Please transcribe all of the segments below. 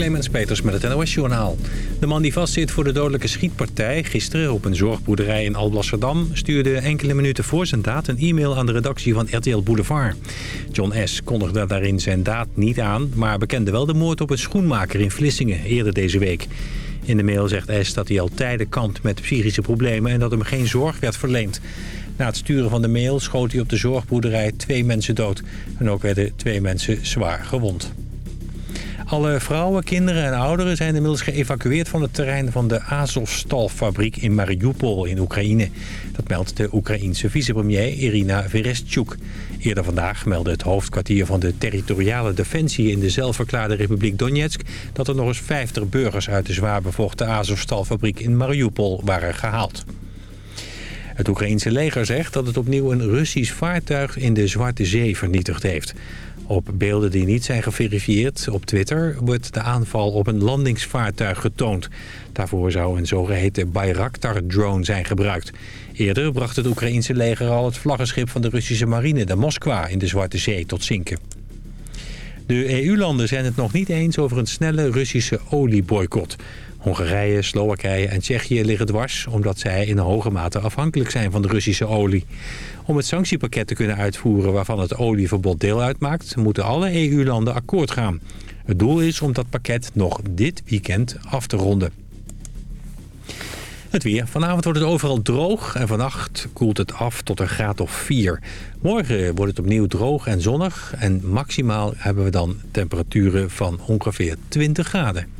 Clemens Peters met het NOS-journaal. De man die vastzit voor de dodelijke schietpartij gisteren op een zorgboerderij in Alblasserdam... stuurde enkele minuten voor zijn daad een e-mail aan de redactie van RTL Boulevard. John S. kondigde daarin zijn daad niet aan... maar bekende wel de moord op een schoenmaker in Vlissingen eerder deze week. In de mail zegt S dat hij al tijden kampt met psychische problemen... en dat hem geen zorg werd verleend. Na het sturen van de mail schoot hij op de zorgboerderij twee mensen dood. En ook werden twee mensen zwaar gewond. Alle vrouwen, kinderen en ouderen zijn inmiddels geëvacueerd van het terrein van de Azovstal-fabriek in Mariupol in Oekraïne. Dat meldt de Oekraïense vicepremier Irina Verestchuk. Eerder vandaag meldde het hoofdkwartier van de territoriale defensie in de zelfverklaarde republiek Donetsk dat er nog eens 50 burgers uit de zwaar bevochten Azovstal-fabriek in Mariupol waren gehaald. Het Oekraïense leger zegt dat het opnieuw een Russisch vaartuig in de Zwarte Zee vernietigd heeft. Op beelden die niet zijn geverifieerd op Twitter wordt de aanval op een landingsvaartuig getoond. Daarvoor zou een zogeheten Bayraktar-drone zijn gebruikt. Eerder bracht het Oekraïense leger al het vlaggenschip van de Russische marine, de Moskwa, in de Zwarte Zee tot zinken. De EU-landen zijn het nog niet eens over een snelle Russische olieboycott. Hongarije, Slowakije en Tsjechië liggen dwars... omdat zij in hoge mate afhankelijk zijn van de Russische olie. Om het sanctiepakket te kunnen uitvoeren waarvan het olieverbod deel uitmaakt... moeten alle EU-landen akkoord gaan. Het doel is om dat pakket nog dit weekend af te ronden. Het weer. Vanavond wordt het overal droog en vannacht koelt het af tot een graad of 4. Morgen wordt het opnieuw droog en zonnig en maximaal hebben we dan temperaturen van ongeveer 20 graden.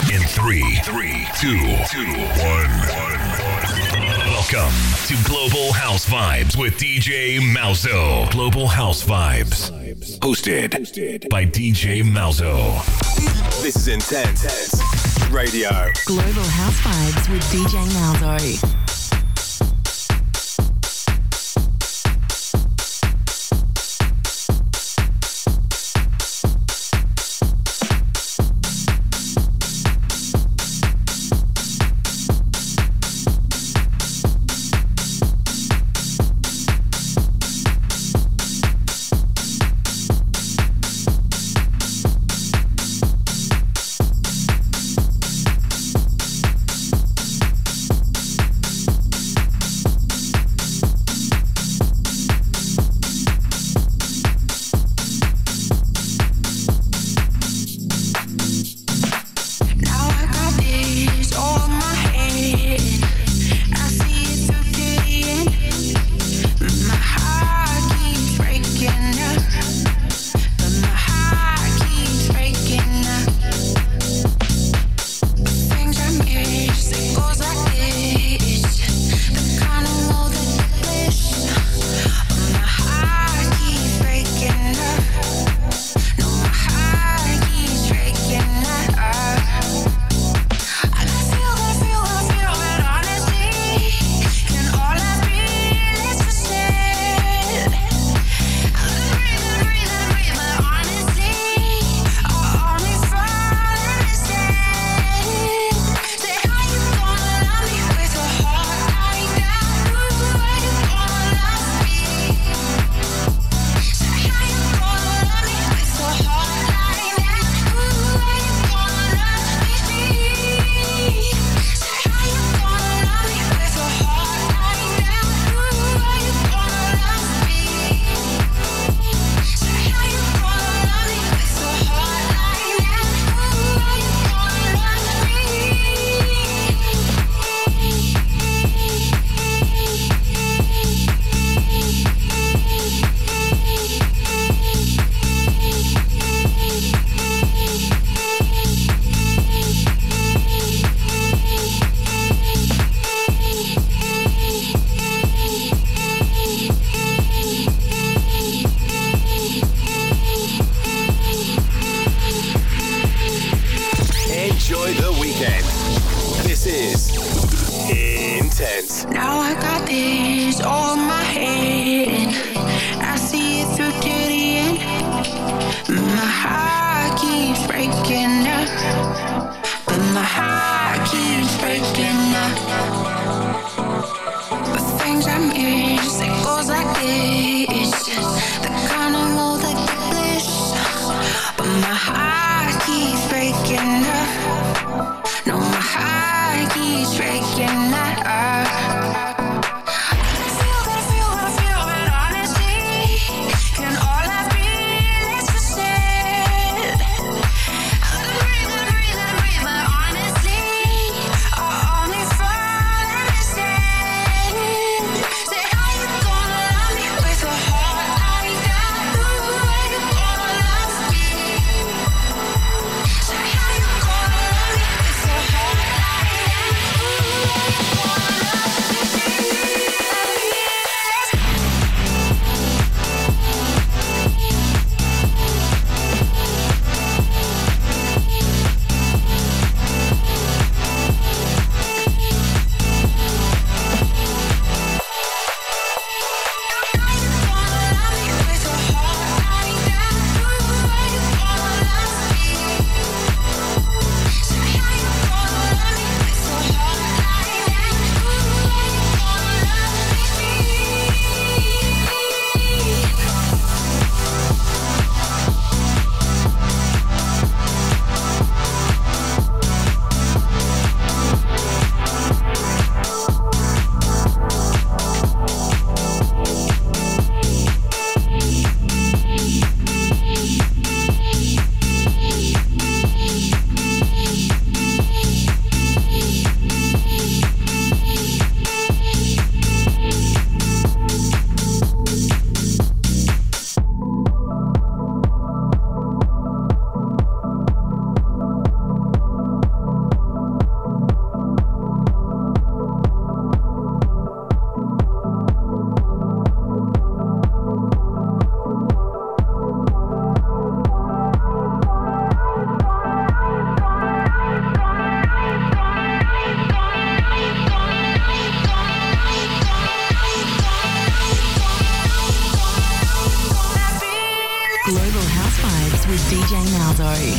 In three, three, two, two, one, one. Welcome to Global House Vibes with DJ Malzo. Global House Vibes. Hosted by DJ Malzo. This is Intense Radio. Global House Vibes with DJ Malzo. DJ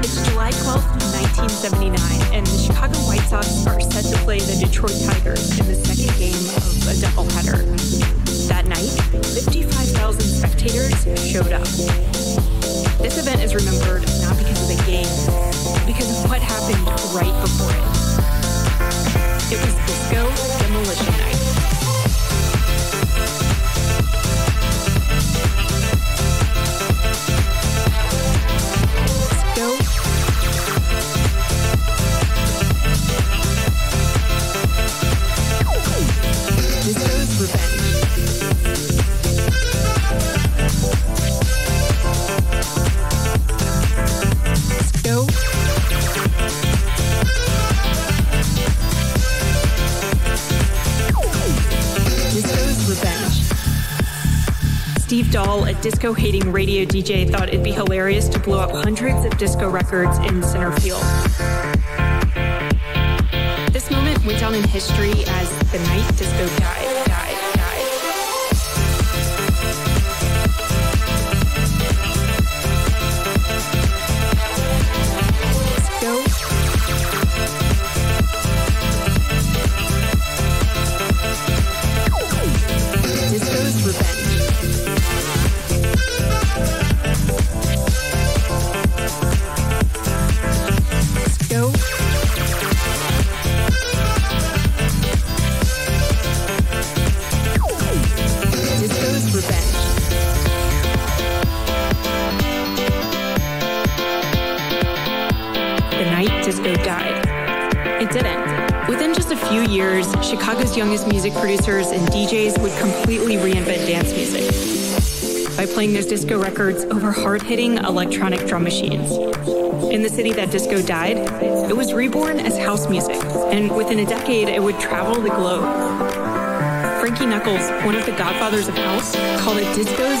It's July 12th, 1979, and the Chicago White Sox are set to play the Detroit Tigers in the second game of a doubleheader. That night, 55,000 spectators showed up. This event is remembered not because of the game, but because of what happened right before it. It was Disco Demolition Night. Disco hating radio DJ, thought it'd be hilarious to blow up hundreds of disco records in center field. This moment went down in history as the night disco died, years, Chicago's youngest music producers and DJs would completely reinvent dance music by playing those disco records over hard hitting electronic drum machines. In the city that disco died, it was reborn as house music, and within a decade, it would travel the globe. Frankie Knuckles, one of the godfathers of house, called it disco's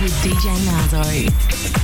with DJ Malzo.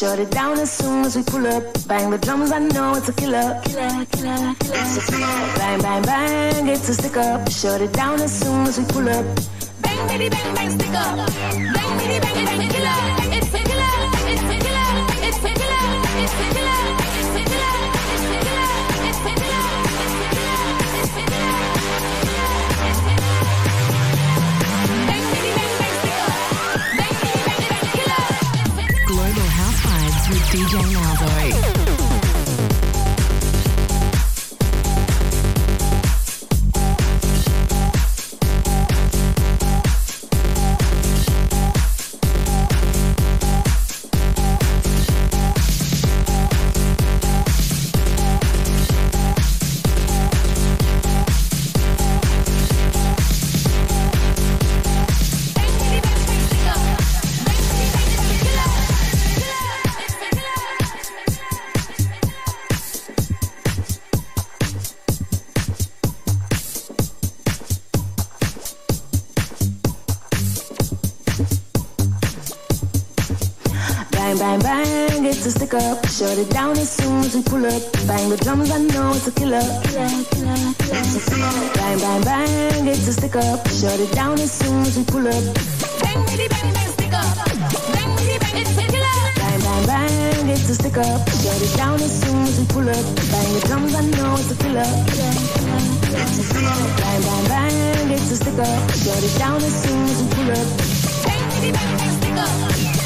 Shut it down as soon as we pull up. Bang the drums, I know it's a killer. Killer, killer, killer. Bang, bang, bang, it's a stick up. Shut it down as soon as we pull up. Bang, biddy, bang, bang, stick up. Bang, biddy, bang, it's a killer. It's a killer. It's a killer. It's a killer. It's a killer. A stick up. Shut it down as soon as we pull up. Bang the drums, I know it's a killer. Bang, bang, bang, it's a stick up. Shut it down as soon as we pull up. Bang, biddy, bang, bang, stick up. Bang, bang, it's a. Bang, stick up. Shut it down as soon as we pull up. Bang the drums, I know it's a killer. Bang, bang, bang, it's a stick up. Shut it down as soon as we pull up. Bang, bang, bang, stick up.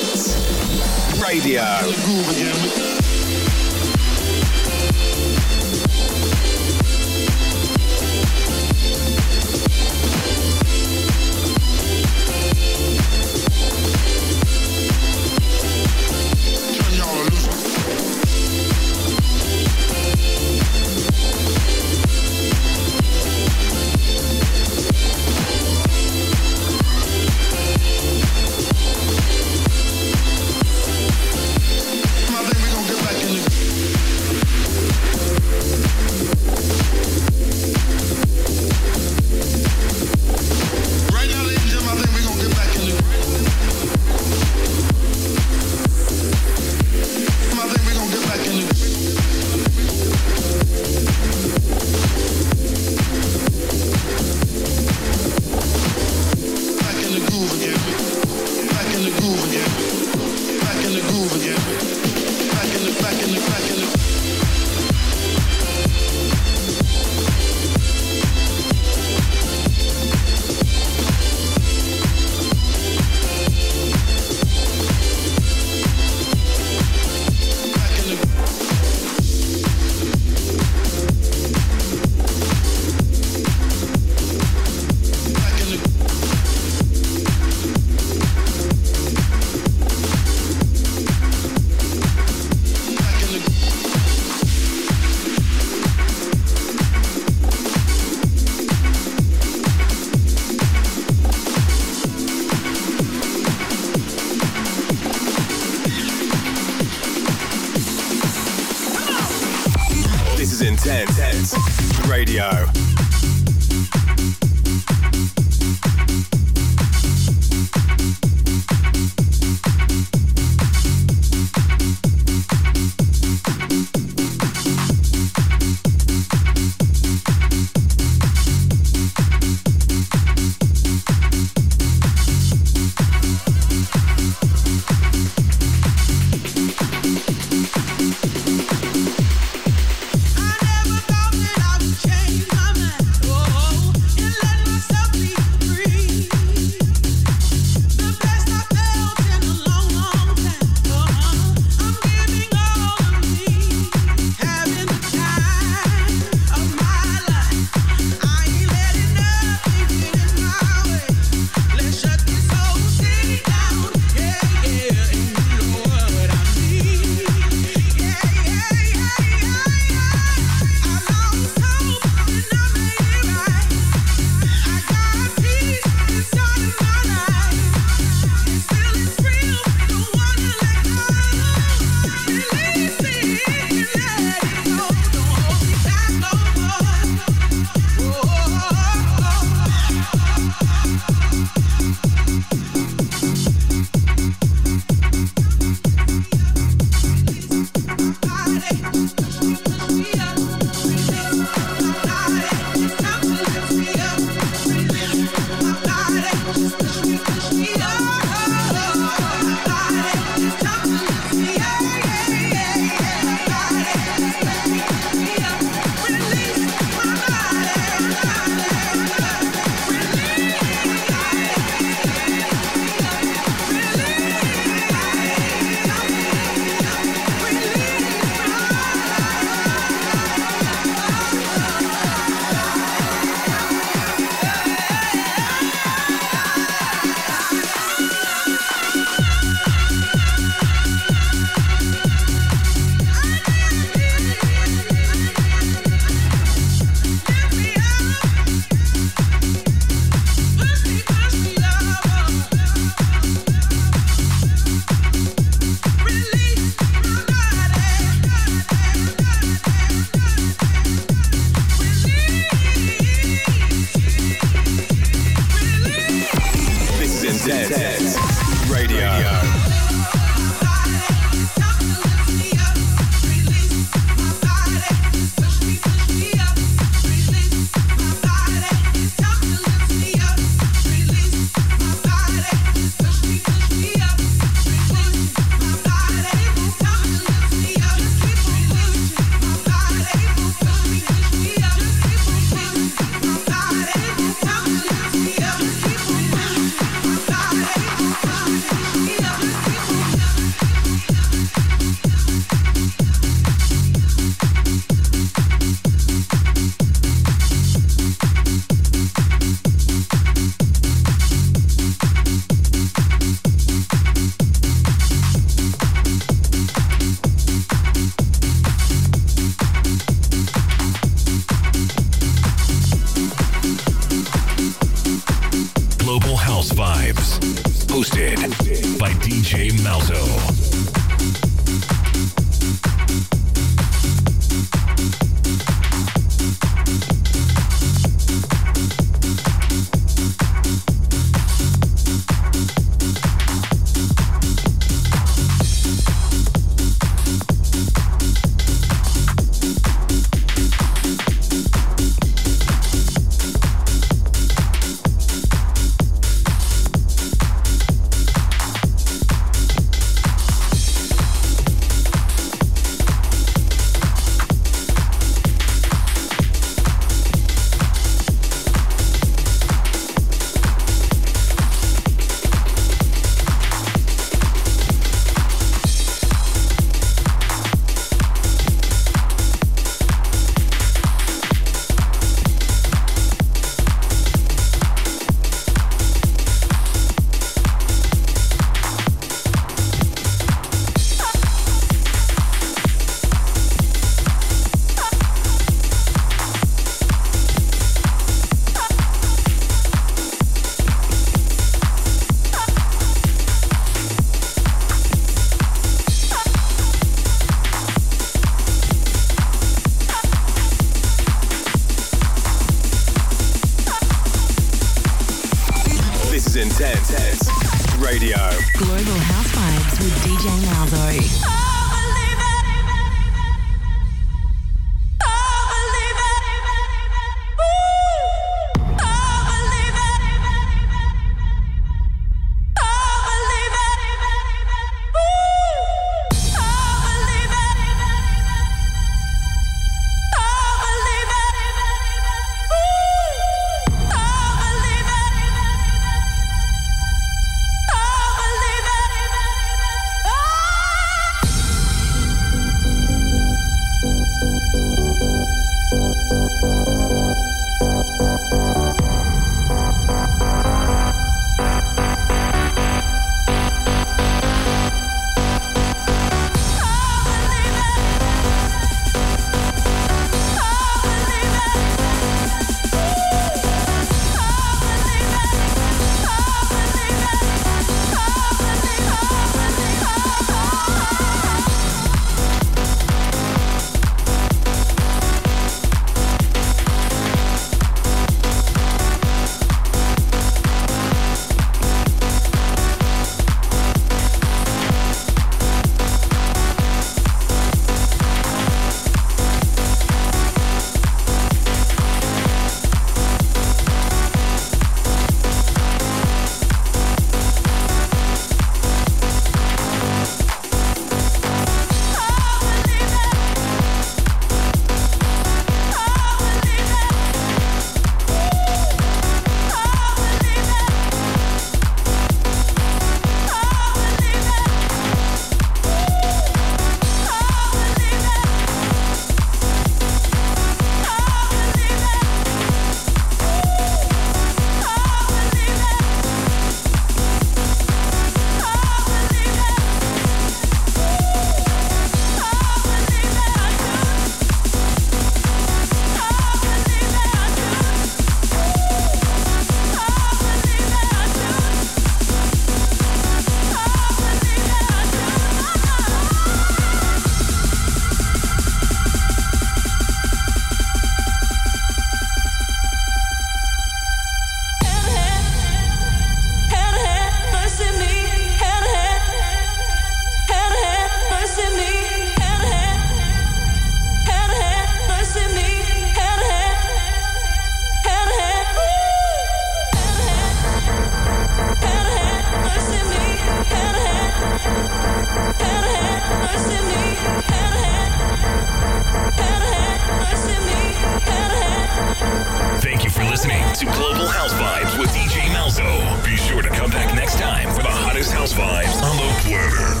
on the planet.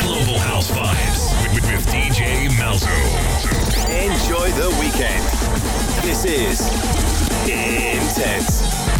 Global House Vibes with, DJ Enjoy the weekend. This is Intense.